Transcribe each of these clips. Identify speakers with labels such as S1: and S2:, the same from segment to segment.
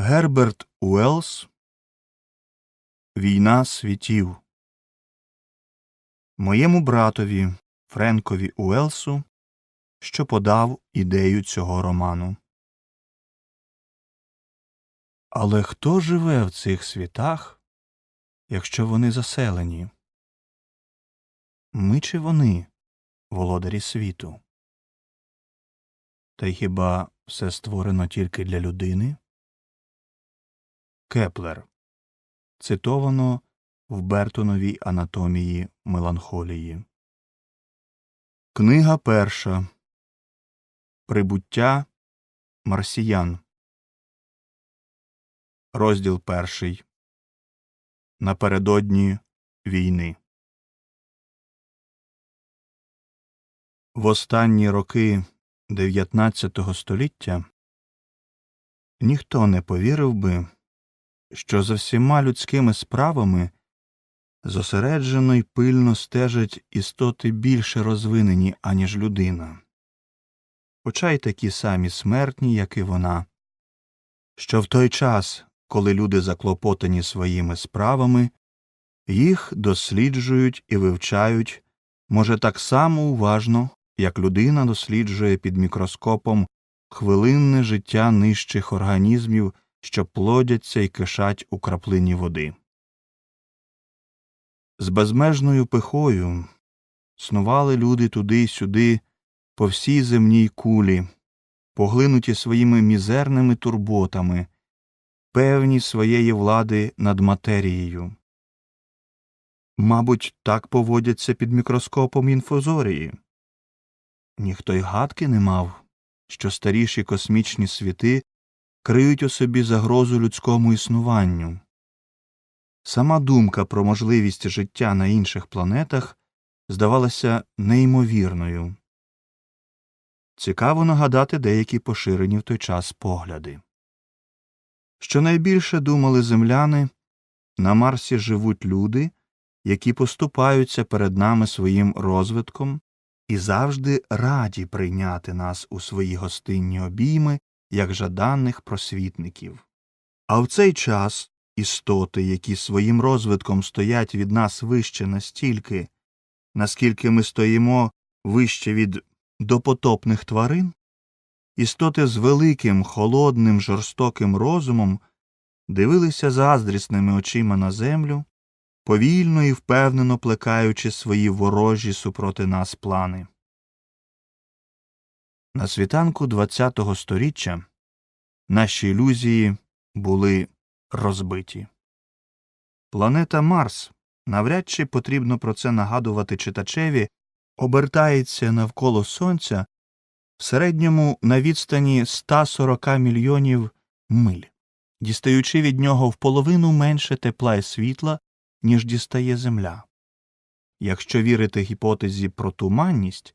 S1: Герберт Уеллс Війна світів Моєму братові Френкові Уелсу, що подав ідею цього роману. Але хто живе в цих світах, якщо вони заселені? Ми чи вони, володарі світу? Та й хіба все створено тільки для людини? Кеплер. Цитовано в Бертоновій анатомії меланхолії. Книга перша. Прибуття марсіян. Розділ перший. Напередодні війни. В останні роки XIX століття ніхто не повірив би, що за всіма людськими справами зосереджено й пильно стежать істоти більше розвинені, аніж людина, хоча й такі самі смертні, як і вона, що в той час, коли люди заклопотані своїми справами, їх досліджують і вивчають, може, так само уважно, як людина досліджує під мікроскопом хвилинне життя нижчих організмів, що плодяться і кишать у краплині води. З безмежною пихою снували люди туди й сюди по всій земній кулі, поглинуті своїми мізерними турботами, певні своєї влади над матерією. Мабуть, так поводяться під мікроскопом інфозорії. Ніхто й гадки не мав, що старіші космічні світи криють у собі загрозу людському існуванню. Сама думка про можливість життя на інших планетах здавалася неймовірною. Цікаво нагадати деякі поширені в той час погляди. Щонайбільше думали земляни на Марсі живуть люди, які поступаються перед нами своїм розвитком і завжди раді прийняти нас у свої гостинні обійми як жаданих просвітників. А в цей час істоти, які своїм розвитком стоять від нас вище настільки, наскільки ми стоїмо вище від допотопних тварин, істоти з великим, холодним, жорстоким розумом дивилися заздрісними очима на землю, повільно і впевнено плекаючи свої ворожі супроти нас плани. На світанку ХХ століття наші ілюзії були розбиті. Планета Марс навряд чи потрібно про це нагадувати читачеві, обертається навколо Сонця в середньому на відстані 140 мільйонів миль, дістаючи від нього в половину менше тепла і світла, ніж дістає Земля. Якщо вірити гіпотезі про туманність,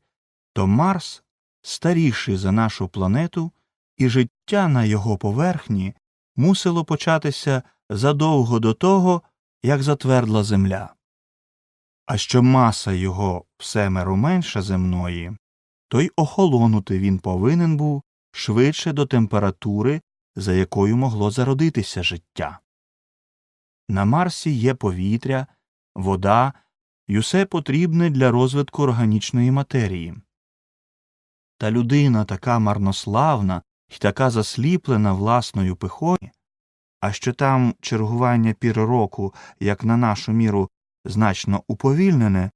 S1: то Марс старіший за нашу планету, і життя на його поверхні мусило початися задовго до того, як затвердла Земля. А що маса його всемеру менша земної, то й охолонути він повинен був швидше до температури, за якою могло зародитися життя. На Марсі є повітря, вода й усе потрібне для розвитку органічної матерії. Та людина така марнославна і така засліплена власною пихою, а що там чергування пір року, як на нашу міру, значно уповільнене,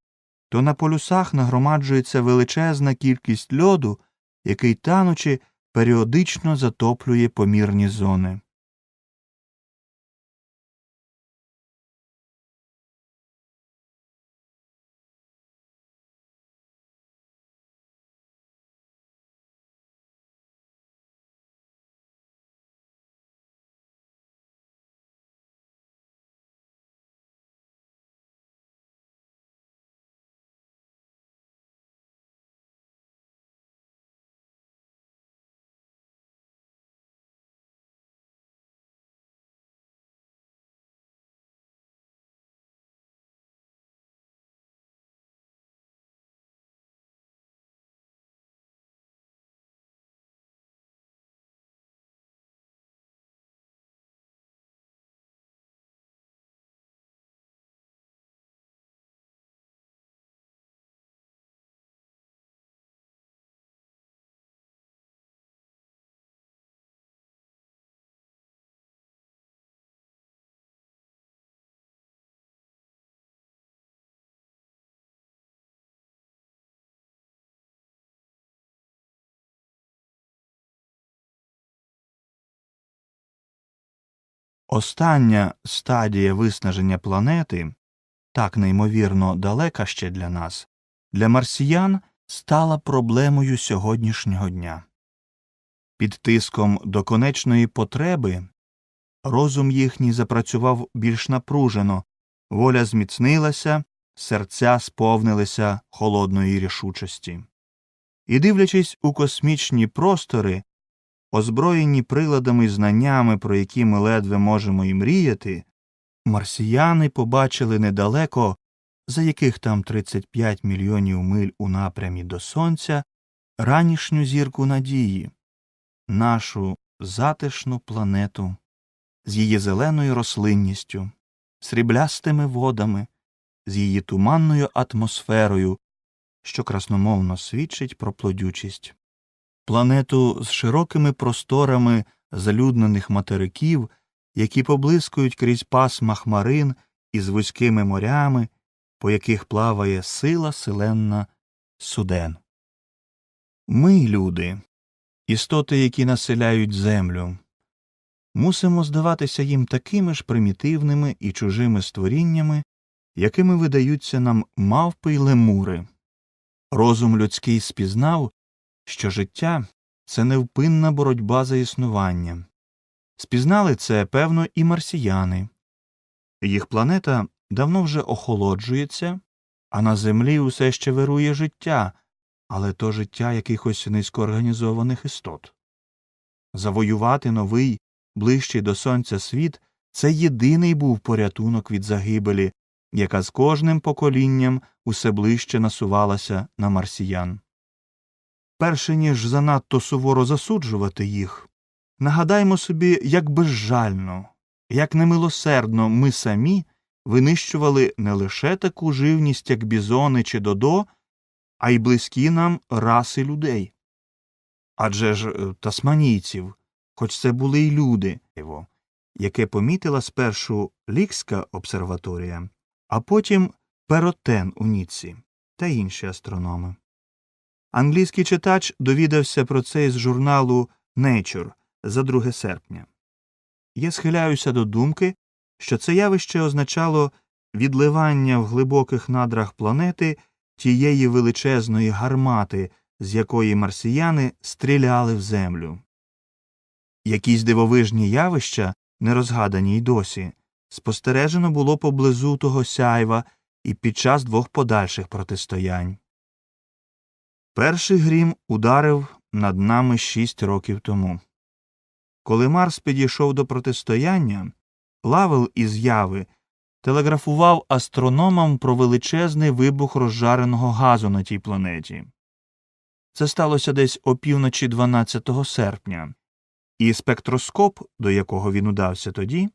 S1: то на полюсах нагромаджується величезна кількість льоду, який танучи періодично затоплює помірні зони. Остання стадія виснаження планети, так неймовірно далека ще для нас, для марсіян стала проблемою сьогоднішнього дня. Під тиском до конечної потреби розум їхній запрацював більш напружено, воля зміцнилася, серця сповнилися холодної рішучості. І, дивлячись у космічні простори, озброєні приладами і знаннями, про які ми ледве можемо і мріяти, марсіяни побачили недалеко, за яких там 35 мільйонів миль у напрямі до Сонця, ранішню зірку надії, нашу затишну планету з її зеленою рослинністю, сріблястими водами, з її туманною атмосферою, що красномовно свідчить про плодючість, планету з широкими просторами залюднених материків, які поблискують крізь пасма хмарин і з вузькими морями, по яких плаває сила селенна суден. Ми, люди, істоти, які населяють землю, мусимо здаватися їм такими ж примітивними і чужими створіннями, якими видаються нам мавпи й лемури. Розум людський спізнав, що життя це невпинна боротьба за існування. Спізнали це, певно, і марсіяни. Їх планета давно вже охолоджується, а на землі усе ще вирує життя, але то життя якихось низькоорганізованих істот. Завоювати новий, ближчий до сонця світ це єдиний був порятунок від загибелі, яка з кожним поколінням усе ближче насувалася на марсіян. Перше ніж занадто суворо засуджувати їх, нагадаймо собі, як безжально, як немилосердно ми самі винищували не лише таку живність, як бізони чи додо, а й близькі нам раси людей. Адже ж е, тасманійців, хоч це були й люди, яке помітила спершу Лікська обсерваторія, а потім Перотен у Ніцці та інші астрономи. Англійський читач довідався про це із журналу Nature за 2 серпня. Я схиляюся до думки, що це явище означало відливання в глибоких надрах планети тієї величезної гармати, з якої марсіяни стріляли в землю. Якісь дивовижні явища, не розгадані й досі, спостережено було поблизу того сяйва і під час двох подальших протистоянь. Перший грім ударив над нами шість років тому. Коли Марс підійшов до протистояння, Лавел із яви телеграфував астрономам про величезний вибух розжареного газу на тій планеті. Це сталося десь опівночі 12 серпня, і спектроскоп, до якого він удався тоді,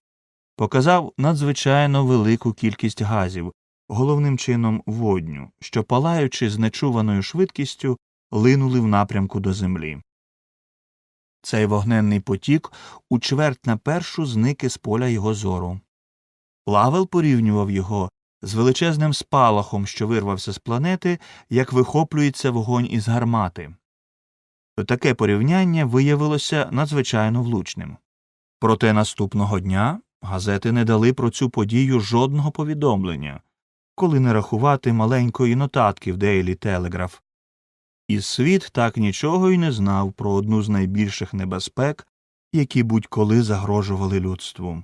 S1: показав надзвичайно велику кількість газів, головним чином водню, що, палаючи з нечуваною швидкістю, линули в напрямку до землі. Цей вогненний потік у чверть на першу зник із поля його зору. Лавел порівнював його з величезним спалахом, що вирвався з планети, як вихоплюється вогонь із гармати. Таке порівняння виявилося надзвичайно влучним. Проте наступного дня газети не дали про цю подію жодного повідомлення, коли не рахувати маленької нотатки в Дейлі Телеграф. І світ так нічого й не знав про одну з найбільших небезпек, які будь коли загрожували людству.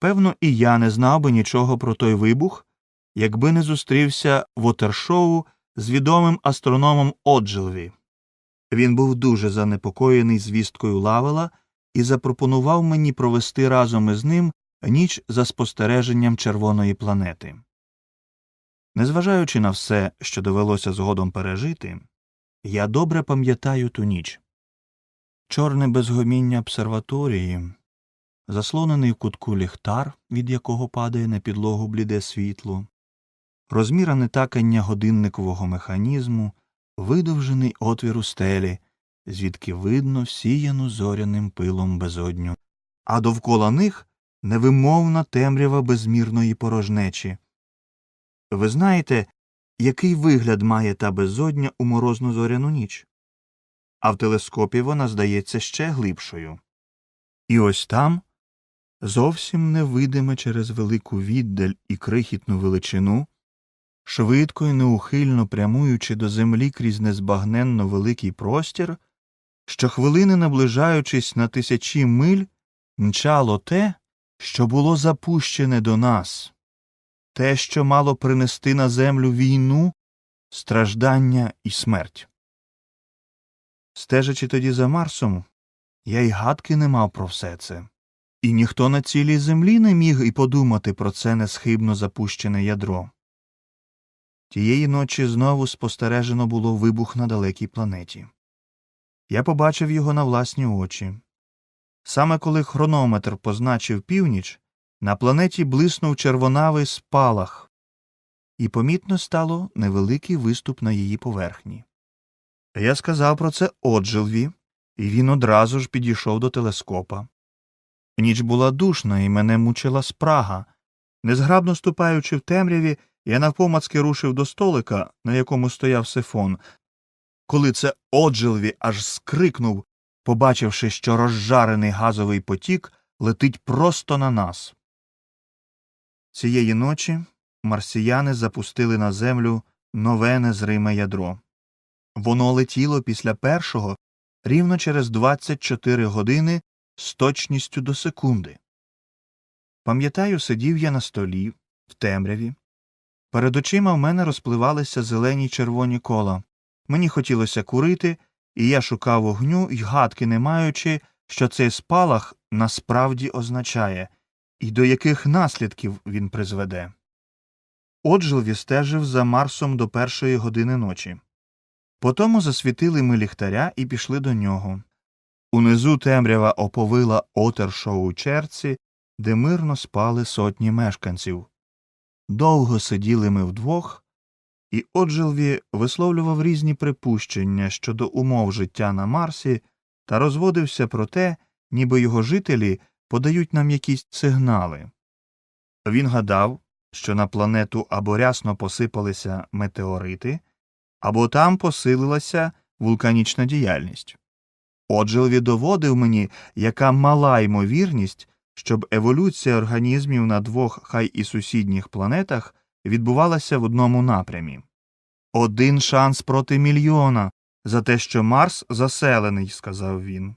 S1: Певно, і я не знав би нічого про той вибух, якби не зустрівся в Отершоу з відомим астрономом Оджелві. Він був дуже занепокоєний звісткою Лавела і запропонував мені провести разом із ним ніч за спостереженням червоної планети. Незважаючи на все, що довелося згодом пережити, я добре пам'ятаю ту ніч. Чорне безгоміння обсерваторії, заслонений в кутку ліхтар, від якого падає на підлогу бліде світло, розміране такання годинникового механізму, видовжений отвір у стелі, звідки видно всіяну зоряним пилом безодню, а довкола них невимовна темрява безмірної порожнечі. Ви знаєте, який вигляд має та безодня у морозну зоряну ніч? А в телескопі вона здається ще глибшою. І ось там, зовсім невидиме через велику віддаль і крихітну величину, швидко і неухильно прямуючи до землі крізь незбагненно великий простір, щохвилини наближаючись на тисячі миль, мчало те, що було запущене до нас, те, що мало принести на землю війну, страждання і смерть. Стежачи тоді за Марсом, я й гадки не мав про все це, і ніхто на цілій землі не міг і подумати про це несхибно запущене ядро. Тієї ночі знову спостережено було вибух на далекій планеті. Я побачив його на власні очі. Саме коли хронометр позначив північ, на планеті блиснув червонавий спалах, і помітно стало невеликий виступ на її поверхні. Я сказав про це Оджелві, і він одразу ж підійшов до телескопа. Ніч була душна, і мене мучила спрага. Незграбно ступаючи в темряві, я навпомацки рушив до столика, на якому стояв сифон. Коли це Оджелві аж скрикнув, побачивши, що розжарений газовий потік летить просто на нас. Цієї ночі марсіяни запустили на землю нове незриме ядро. Воно летіло після першого рівно через 24 години з точністю до секунди. Пам'ятаю, сидів я на столі, в темряві. Перед очима в мене розпливалися зелені червоні кола. Мені хотілося курити, і я шукав вогню й гадки не маючи, що цей спалах насправді означає, і до яких наслідків він призведе. Отже, стежив за Марсом до першої години ночі. Потому засвітили ми ліхтаря і пішли до нього. Унизу темрява оповила отершоу черці, де мирно спали сотні мешканців. Довго сиділи ми вдвох, і Оджилві висловлював різні припущення щодо умов життя на Марсі та розводився про те, ніби його жителі подають нам якісь сигнали. Він гадав, що на планету або рясно посипалися метеорити, або там посилилася вулканічна діяльність. Оджилві доводив мені, яка мала ймовірність, щоб еволюція організмів на двох хай і сусідніх планетах відбувалася в одному напрямі. Один шанс проти мільйона за те, що Марс заселений, сказав він.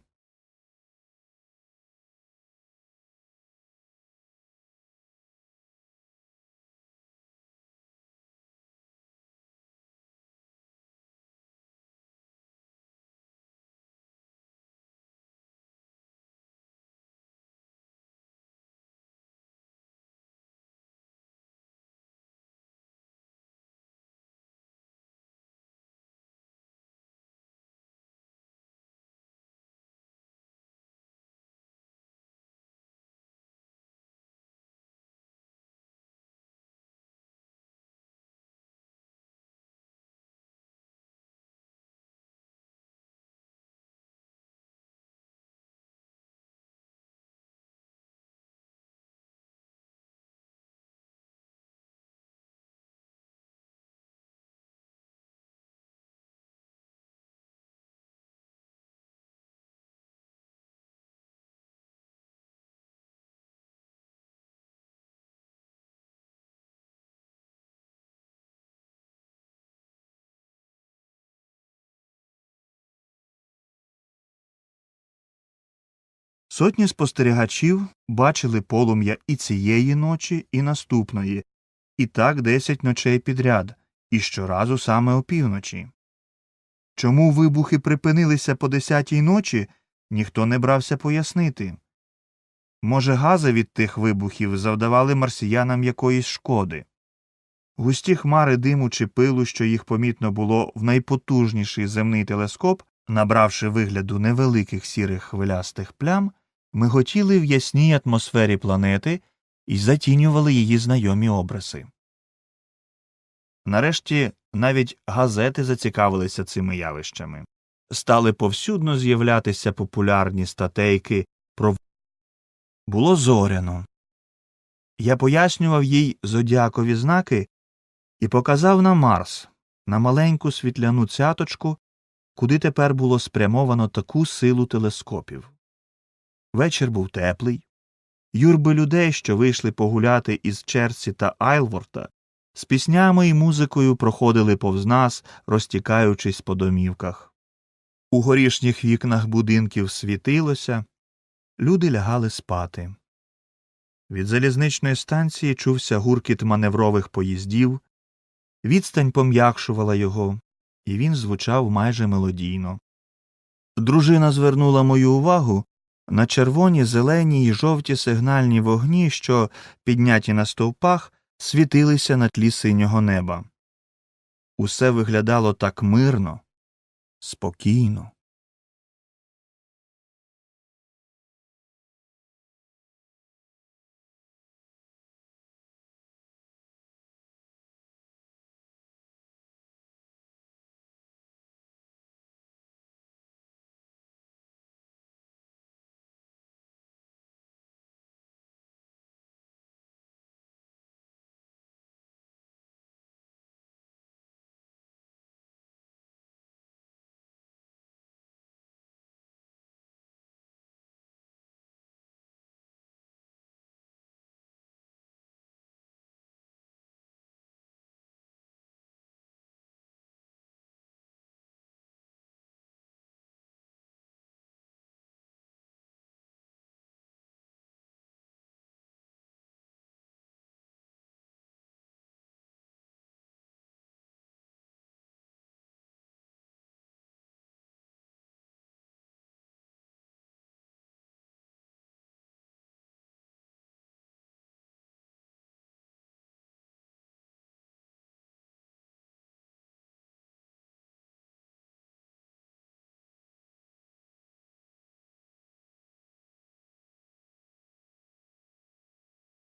S1: Сотні спостерігачів бачили полум'я і цієї ночі, і наступної, і так десять ночей підряд, і щоразу саме опівночі. Чому вибухи припинилися по десятій ночі, ніхто не брався пояснити. Може, гази від тих вибухів завдавали марсіянам якоїсь шкоди. Густі хмари диму чи пилу, що їх помітно було в найпотужніший земний телескоп, набравши вигляду невеликих сірих хвилястих плям, миготіли в ясній атмосфері планети і затінювали її знайомі обриси. Нарешті навіть газети зацікавилися цими явищами. Стали повсюдно з'являтися популярні статейки про було зоряно. Я пояснював їй зодіакові знаки і показав на Марс, на маленьку світляну цяточку, куди тепер було спрямовано таку силу телескопів. Вечір був теплий. Юрби людей, що вийшли погуляти із Черсі та Айлворта, з піснями і музикою проходили повз нас, розтікаючись по домівках. У горішніх вікнах будинків світилося, люди лягали спати. Від залізничної станції чувся гуркіт маневрових поїздів, відстань пом'якшувала його, і він звучав майже мелодійно. Дружина звернула мою увагу на червоні, зелені й жовті сигнальні вогні, що, підняті на стовпах, світилися на тлі синього неба. Усе виглядало так мирно, спокійно.